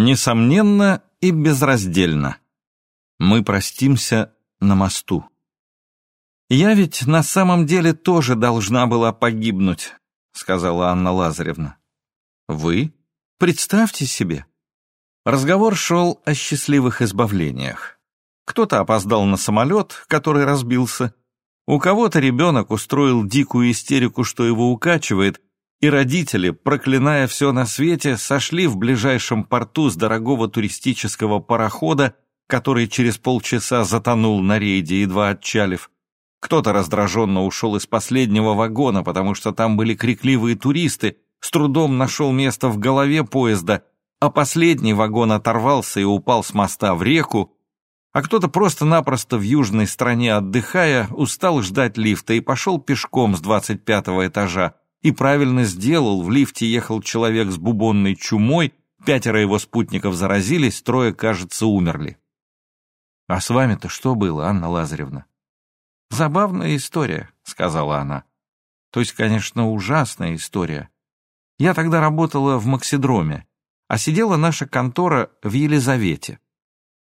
Несомненно и безраздельно. Мы простимся на мосту. «Я ведь на самом деле тоже должна была погибнуть», — сказала Анна Лазаревна. «Вы? Представьте себе». Разговор шел о счастливых избавлениях. Кто-то опоздал на самолет, который разбился. У кого-то ребенок устроил дикую истерику, что его укачивает, и родители, проклиная все на свете, сошли в ближайшем порту с дорогого туристического парохода, который через полчаса затонул на рейде, едва отчалив. Кто-то раздраженно ушел из последнего вагона, потому что там были крикливые туристы, с трудом нашел место в голове поезда, а последний вагон оторвался и упал с моста в реку, а кто-то просто-напросто в южной стране отдыхая устал ждать лифта и пошел пешком с двадцать пятого этажа, и правильно сделал, в лифте ехал человек с бубонной чумой, пятеро его спутников заразились, трое, кажется, умерли. «А с вами-то что было, Анна Лазаревна?» «Забавная история», — сказала она. «То есть, конечно, ужасная история. Я тогда работала в Максидроме, а сидела наша контора в Елизавете.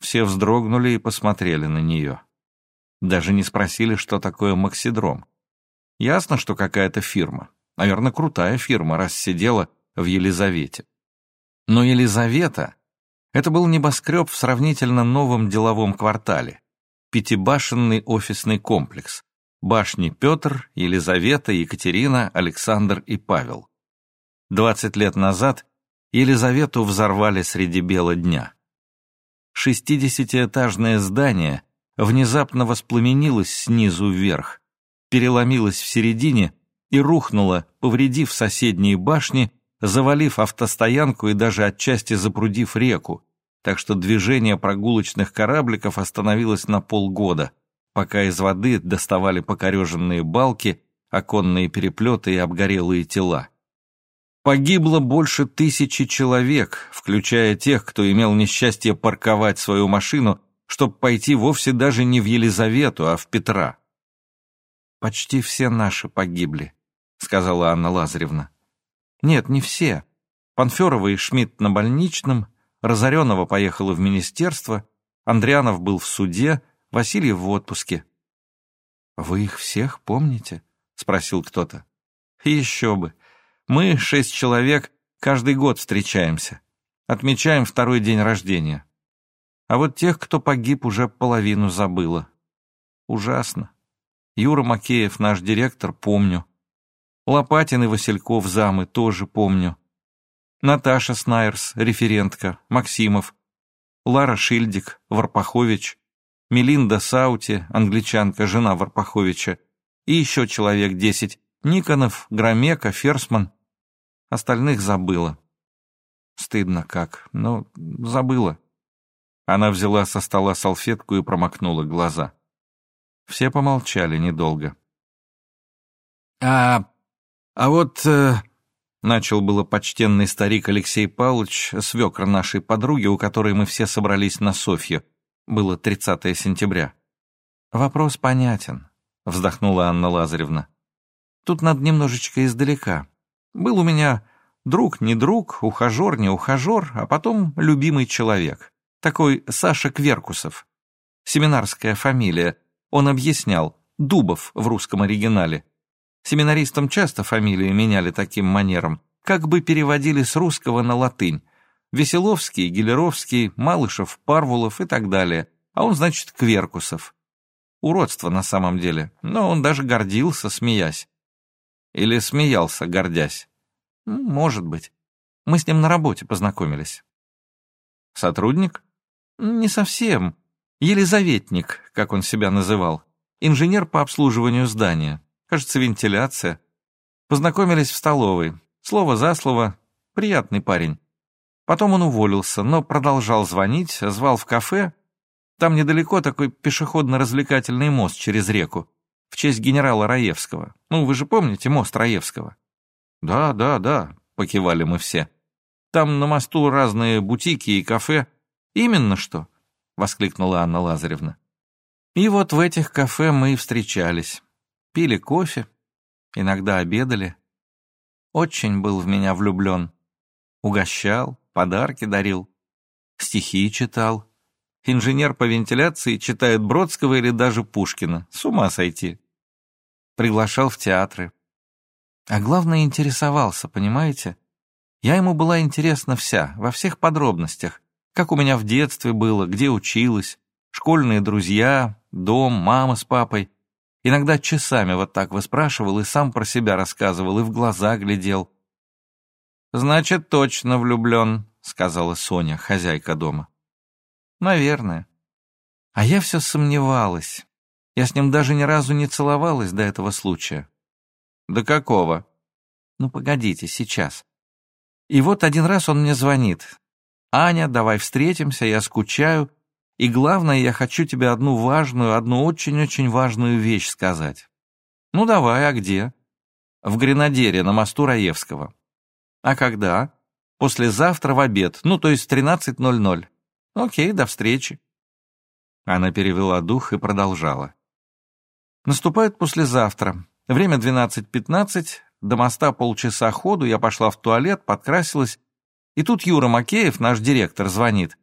Все вздрогнули и посмотрели на нее. Даже не спросили, что такое Максидром. Ясно, что какая-то фирма. Наверное, крутая фирма, раз сидела в Елизавете. Но Елизавета — это был небоскреб в сравнительно новом деловом квартале. Пятибашенный офисный комплекс. Башни Петр, Елизавета, Екатерина, Александр и Павел. Двадцать лет назад Елизавету взорвали среди бела дня. Шестидесятиэтажное здание внезапно воспламенилось снизу вверх, переломилось в середине и рухнула, повредив соседние башни, завалив автостоянку и даже отчасти запрудив реку, так что движение прогулочных корабликов остановилось на полгода, пока из воды доставали покореженные балки, оконные переплеты и обгорелые тела. Погибло больше тысячи человек, включая тех, кто имел несчастье парковать свою машину, чтобы пойти вовсе даже не в Елизавету, а в Петра. Почти все наши погибли, сказала Анна Лазаревна. Нет, не все. Панферова и Шмидт на больничном, Разоренова поехала в министерство, Андрианов был в суде, Васильев в отпуске. «Вы их всех помните?» — спросил кто-то. «Еще бы. Мы, шесть человек, каждый год встречаемся. Отмечаем второй день рождения. А вот тех, кто погиб, уже половину забыла. Ужасно. Юра Макеев, наш директор, помню. Лопатин и Васильков замы тоже помню. Наташа Снайерс, референтка, Максимов. Лара Шильдик, Варпахович. Мелинда Саути, англичанка, жена Варпаховича. И еще человек десять. Никонов, Громека, Ферсман. Остальных забыла. Стыдно как, но забыла. Она взяла со стола салфетку и промокнула глаза. Все помолчали недолго. «А а вот...» э, Начал было почтенный старик Алексей Павлович, свекр нашей подруги, у которой мы все собрались на Софью. Было 30 сентября. «Вопрос понятен», — вздохнула Анна Лазаревна. «Тут надо немножечко издалека. Был у меня друг не друг, ухажер не ухажер, а потом любимый человек. Такой Саша Кверкусов. Семинарская фамилия. Он объяснял. Дубов в русском оригинале. Семинаристам часто фамилии меняли таким манером, как бы переводили с русского на латынь. Веселовский, Гелеровский, Малышев, Парвулов и так далее. А он, значит, Кверкусов. Уродство на самом деле, но он даже гордился, смеясь. Или смеялся, гордясь. Может быть. Мы с ним на работе познакомились. Сотрудник? Не совсем. Елизаветник, как он себя называл. Инженер по обслуживанию здания. Кажется, вентиляция. Познакомились в столовой. Слово за слово. Приятный парень. Потом он уволился, но продолжал звонить, звал в кафе. Там недалеко такой пешеходно-развлекательный мост через реку. В честь генерала Раевского. Ну, вы же помните мост Раевского? Да, да, да, покивали мы все. Там на мосту разные бутики и кафе. Именно что, воскликнула Анна Лазаревна. И вот в этих кафе мы и встречались. Пили кофе, иногда обедали. Очень был в меня влюблен. Угощал, подарки дарил. стихи читал. Инженер по вентиляции читает Бродского или даже Пушкина. С ума сойти. Приглашал в театры. А главное, интересовался, понимаете? Я ему была интересна вся, во всех подробностях. Как у меня в детстве было, где училась, школьные друзья, дом, мама с папой. Иногда часами вот так выспрашивал и сам про себя рассказывал, и в глаза глядел. «Значит, точно влюблен», — сказала Соня, хозяйка дома. «Наверное». А я все сомневалась. Я с ним даже ни разу не целовалась до этого случая. «До какого?» «Ну, погодите, сейчас». И вот один раз он мне звонит. «Аня, давай встретимся, я скучаю. И главное, я хочу тебе одну важную, одну очень-очень важную вещь сказать». «Ну, давай, а где?» «В Гренадере, на мосту Раевского». «А когда?» «Послезавтра в обед, ну, то есть 13.00». «Окей, до встречи». Она перевела дух и продолжала. Наступает послезавтра. Время 12.15, до моста полчаса ходу, я пошла в туалет, подкрасилась, и тут Юра Макеев, наш директор, звонит.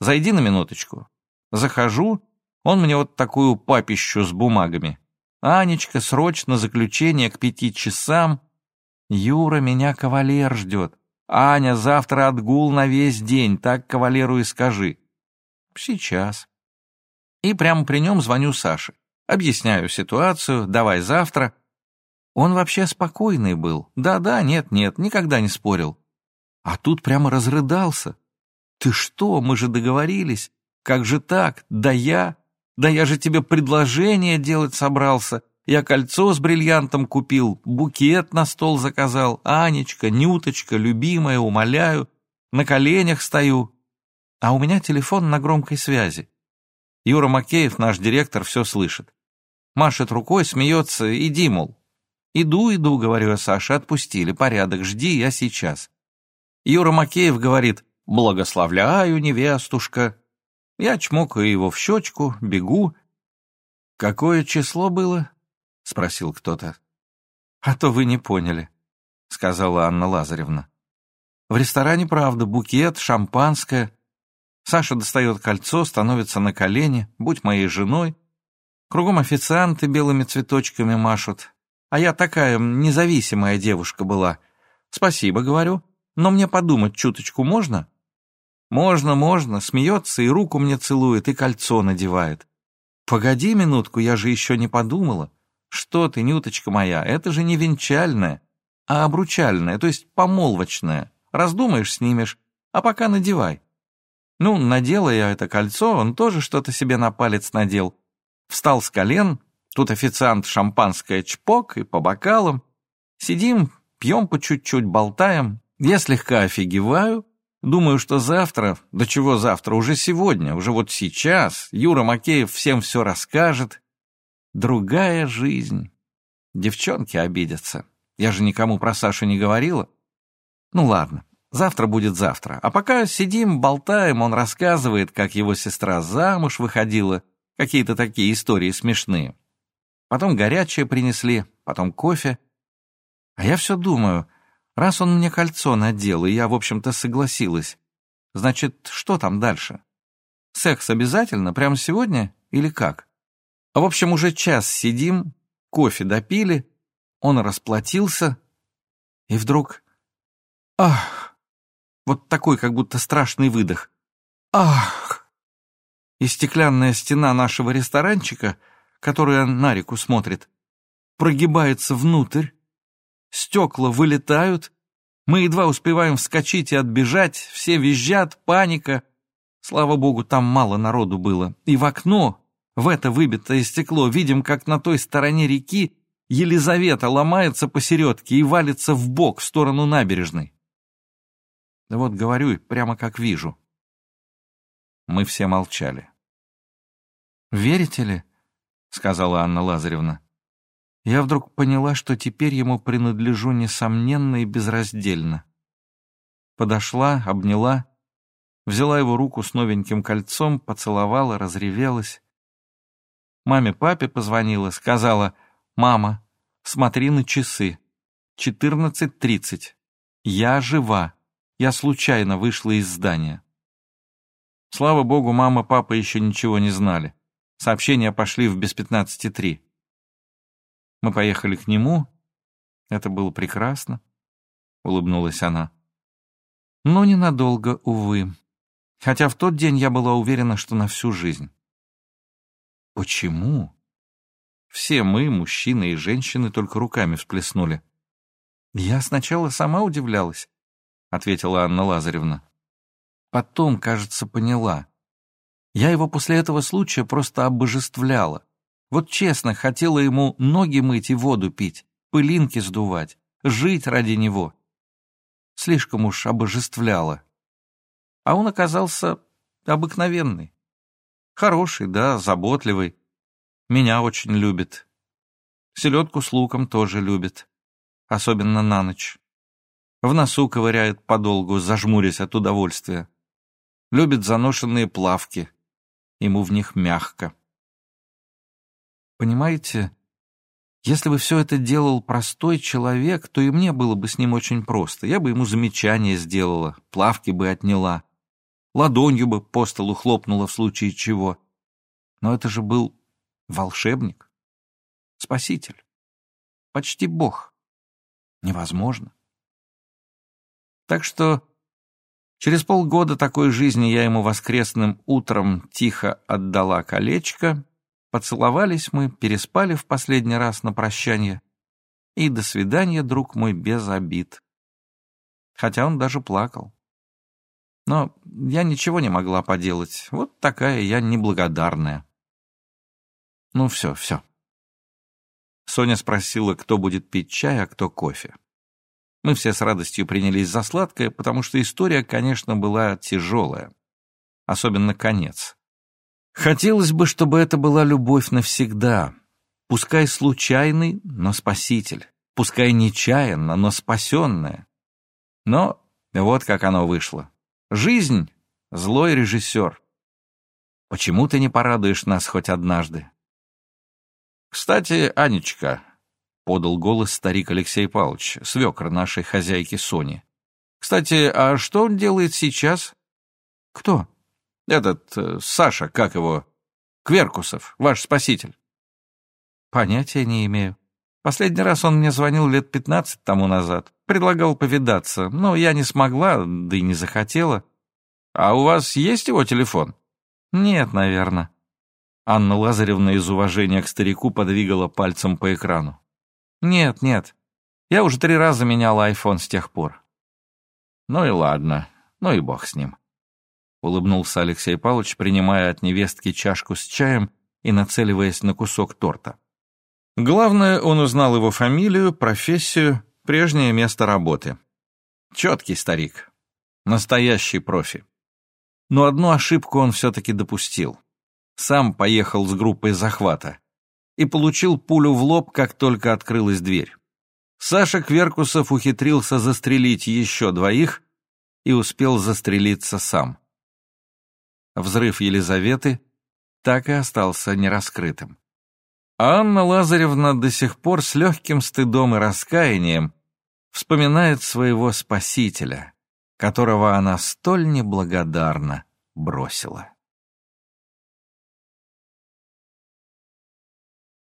«Зайди на минуточку». Захожу, он мне вот такую папищу с бумагами. «Анечка, срочно заключение к пяти часам». «Юра, меня кавалер ждет. Аня, завтра отгул на весь день, так кавалеру и скажи». «Сейчас». И прямо при нем звоню Саше. Объясняю ситуацию, давай завтра. Он вообще спокойный был. Да-да, нет-нет, никогда не спорил. А тут прямо разрыдался. «Ты что, мы же договорились. Как же так? Да я... Да я же тебе предложение делать собрался. Я кольцо с бриллиантом купил, букет на стол заказал. Анечка, Нюточка, любимая, умоляю. На коленях стою. А у меня телефон на громкой связи. Юра Макеев, наш директор, все слышит. Машет рукой, смеется, иди, мол. Иду, иду, говорю я Саше, отпустили, порядок, жди, я сейчас. Юра Макеев говорит, благословляю, невестушка. Я чмокаю его в щечку, бегу. Какое число было? Спросил кто-то. А то вы не поняли, сказала Анна Лазаревна. В ресторане, правда, букет, шампанское. Саша достает кольцо, становится на колени, будь моей женой, Кругом официанты белыми цветочками машут. А я такая независимая девушка была. Спасибо, говорю. Но мне подумать чуточку можно? Можно, можно. Смеется и руку мне целует, и кольцо надевает. Погоди минутку, я же еще не подумала. Что ты, Нюточка моя, это же не венчальное, а обручальное, то есть помолвочное. Раздумаешь, снимешь, а пока надевай. Ну, надела я это кольцо, он тоже что-то себе на палец надел. Встал с колен, тут официант шампанское чпок и по бокалам. Сидим, пьем по чуть-чуть, болтаем. Я слегка офигеваю, думаю, что завтра, да чего завтра, уже сегодня, уже вот сейчас, Юра Макеев всем все расскажет. Другая жизнь. Девчонки обидятся. Я же никому про Сашу не говорила. Ну ладно, завтра будет завтра. А пока сидим, болтаем, он рассказывает, как его сестра замуж выходила, Какие-то такие истории смешные. Потом горячее принесли, потом кофе. А я все думаю, раз он мне кольцо надел, и я, в общем-то, согласилась, значит, что там дальше? Секс обязательно, прямо сегодня или как? А в общем, уже час сидим, кофе допили, он расплатился, и вдруг... Ах! Вот такой, как будто страшный выдох. Ах! и стеклянная стена нашего ресторанчика, которая на реку смотрит, прогибается внутрь, стекла вылетают, мы едва успеваем вскочить и отбежать, все визжат, паника. Слава богу, там мало народу было. И в окно, в это выбитое стекло, видим, как на той стороне реки Елизавета ломается посередке и валится в бок в сторону набережной. Да вот говорю, прямо как вижу. Мы все молчали. «Верите ли?» — сказала Анна Лазаревна. «Я вдруг поняла, что теперь ему принадлежу несомненно и безраздельно. Подошла, обняла, взяла его руку с новеньким кольцом, поцеловала, разревелась. Маме-папе позвонила, сказала, «Мама, смотри на часы. Четырнадцать тридцать. Я жива. Я случайно вышла из здания». Слава богу, мама, папа еще ничего не знали. Сообщения пошли в без пятнадцати три. Мы поехали к нему. Это было прекрасно, — улыбнулась она. Но ненадолго, увы. Хотя в тот день я была уверена, что на всю жизнь. Почему? Все мы, мужчины и женщины, только руками всплеснули. Я сначала сама удивлялась, — ответила Анна Лазаревна. Потом, кажется, поняла. Я его после этого случая просто обожествляла. Вот честно, хотела ему ноги мыть и воду пить, пылинки сдувать, жить ради него. Слишком уж обожествляла. А он оказался обыкновенный. Хороший, да, заботливый. Меня очень любит. Селедку с луком тоже любит. Особенно на ночь. В носу ковыряет подолгу, зажмурясь от удовольствия. Любит заношенные плавки, ему в них мягко. Понимаете, если бы все это делал простой человек, то и мне было бы с ним очень просто. Я бы ему замечание сделала, плавки бы отняла, ладонью бы по столу хлопнула в случае чего. Но это же был волшебник, спаситель, почти бог. Невозможно. Так что Через полгода такой жизни я ему воскресным утром тихо отдала колечко, поцеловались мы, переспали в последний раз на прощание, и до свидания, друг мой, без обид. Хотя он даже плакал. Но я ничего не могла поделать, вот такая я неблагодарная. Ну все, все. Соня спросила, кто будет пить чай, а кто кофе. Мы все с радостью принялись за сладкое, потому что история, конечно, была тяжелая. Особенно конец. Хотелось бы, чтобы это была любовь навсегда. Пускай случайный, но спаситель. Пускай нечаянно, но спасенная. Но вот как оно вышло. Жизнь — злой режиссер. Почему ты не порадуешь нас хоть однажды? Кстати, Анечка, — подал голос старик Алексей Павлович, свекр нашей хозяйки Сони. «Кстати, а что он делает сейчас?» «Кто?» «Этот, э, Саша, как его? Кверкусов, ваш спаситель». «Понятия не имею. Последний раз он мне звонил лет пятнадцать тому назад. Предлагал повидаться, но я не смогла, да и не захотела». «А у вас есть его телефон?» «Нет, наверное». Анна Лазаревна из уважения к старику подвигала пальцем по экрану. «Нет, нет. Я уже три раза менял айфон с тех пор». «Ну и ладно. Ну и бог с ним». Улыбнулся Алексей Павлович, принимая от невестки чашку с чаем и нацеливаясь на кусок торта. Главное, он узнал его фамилию, профессию, прежнее место работы. Четкий старик. Настоящий профи. Но одну ошибку он все-таки допустил. Сам поехал с группой захвата и получил пулю в лоб, как только открылась дверь. Саша Кверкусов ухитрился застрелить еще двоих и успел застрелиться сам. Взрыв Елизаветы так и остался нераскрытым. Анна Лазаревна до сих пор с легким стыдом и раскаянием вспоминает своего спасителя, которого она столь неблагодарно бросила.